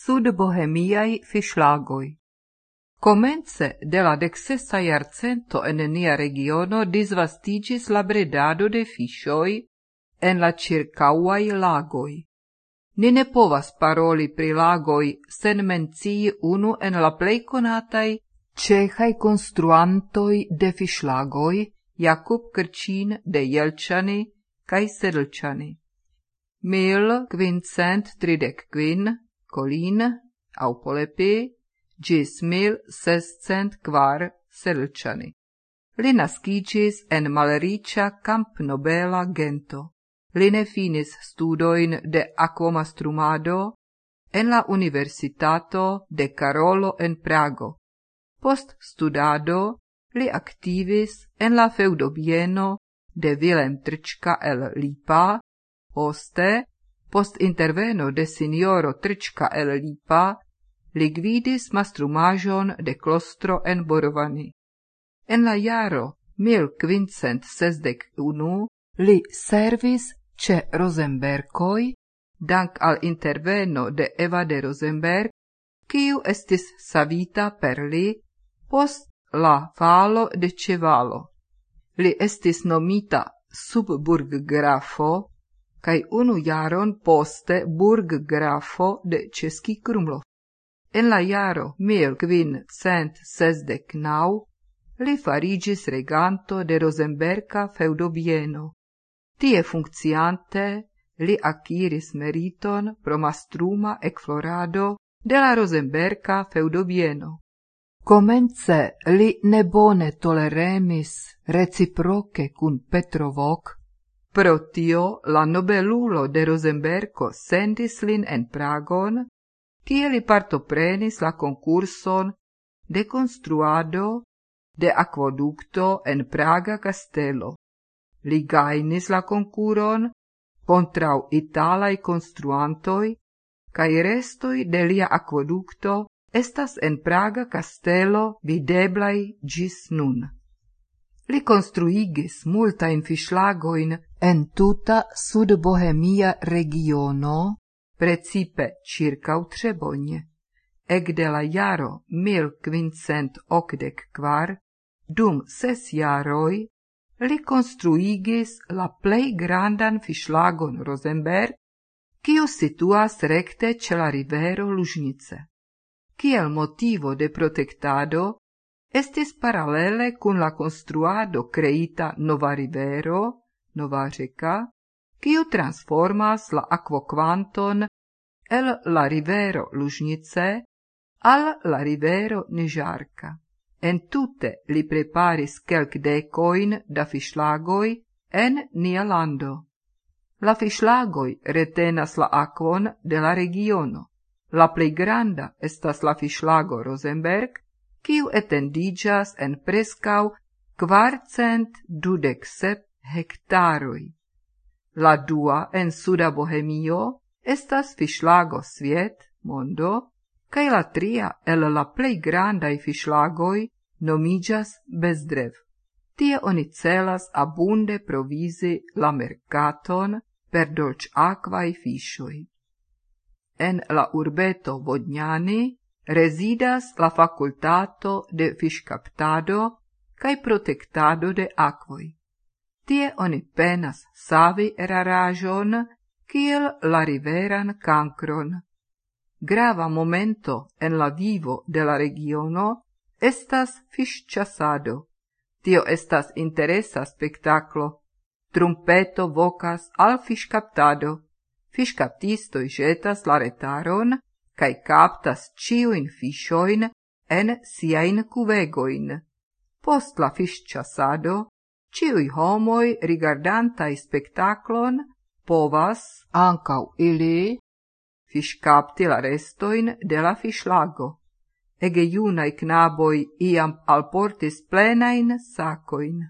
sud bohemiai fischlagoi. Comence de la dexesa iarcento en nia regiono disvastigis la bredado de fishoi en la circauai lagoi. Ni ne povas paroli pri lagoi sen mencii unu en la plei conatai cehai construantoi de fischlagoi, Jakub Krčín de Jelčany kaj Sedlčany. Mil quincent tridec quin, colin, au polepi, gis mil sescent quar Sedlčany. Li nascigis en malericia camp nobela gento. Li ne finis studoin de aquomastrumado en la Universitato de Carolo en Prago. Post studado li activis en la feudobieno de Vilem Trčka el Lipa, poste, post interveno de signoro Trčka el Lipa, li gvidis mastrumajon de klostro en Borovani. En la jaro 1561 li servis ce Rosenbergoi, dank al interveno de Eva de Rosenberg, quiu estis savita per li post la falo de Cevalo. Li estis nomita subburggrafo, kaj unu jaron poste burggrafo de Český Krumlov. En la jaro 1569 li farigis reganto de Rosenberga feudobieno. Tie funkciante li acquiris meriton pro mastruma ecflorado de la Rosenberga feudobieno. Comence li nebone toleremis reciproce cun Petrovok, pro tio la nobelulo de Rosenbergo sendis lin en Pragon, kie li partoprenis la concurson de construado de aquoducto en Praga Castello. Li gainis la concuron contrau italai construantoi, cae restoi de lia aquoducto estas en Praga castelo videblai gis nun. Li construigis multa in fischlagoin en tuta sud-bohemia regiono, precipe circa Trebonje. Ec de la jaro 1584, dum ses jaroi, li construigis la plei grandan fischlagon Rosenberg, cio situas recte ce la rivero Lužnice kiel motivo de protectado estis paralele cun la construado creita nova rivero, nova reca, quiu transformas la aquoquanton el la rivero Lužnice al la rivero. En tute li preparis kelk decoin da fischlagoi en nia lando. La fischlagoi retenas la aquon de la regiono. La plei granda estas la fischlago Rosenberg, quiu etendigas en prescau quarcent dudec sep hectaroi. La dua en suda Bohemio estas fischlago Sviet, mondo, cae la tria el la plei grandai fischlagoi nomigas Bezdrev. Tie oni celas abunde provisi la mercaton per dolc aquai fischoi en la urbeto Vodňani residas la facultato de fischcaptado cae protectado de aquoi. Tie oni penas savi rarajon kiel la riveran cancron. Grava momento en la vivo de la regiono estas fischasado. Tio estas interesa spectaclo. Trumpeto vocas al fischcaptado fiscaptistoi jetas la retaron, cae captas ciuin fishoin en siain cuvegoin. Post la fisciasado, ciui homoi rigardantai spectaclon povas, ancau ili, fiscapti la restoin de la fischlago. Ege iunai knaboi iam alportis plenain sacoin.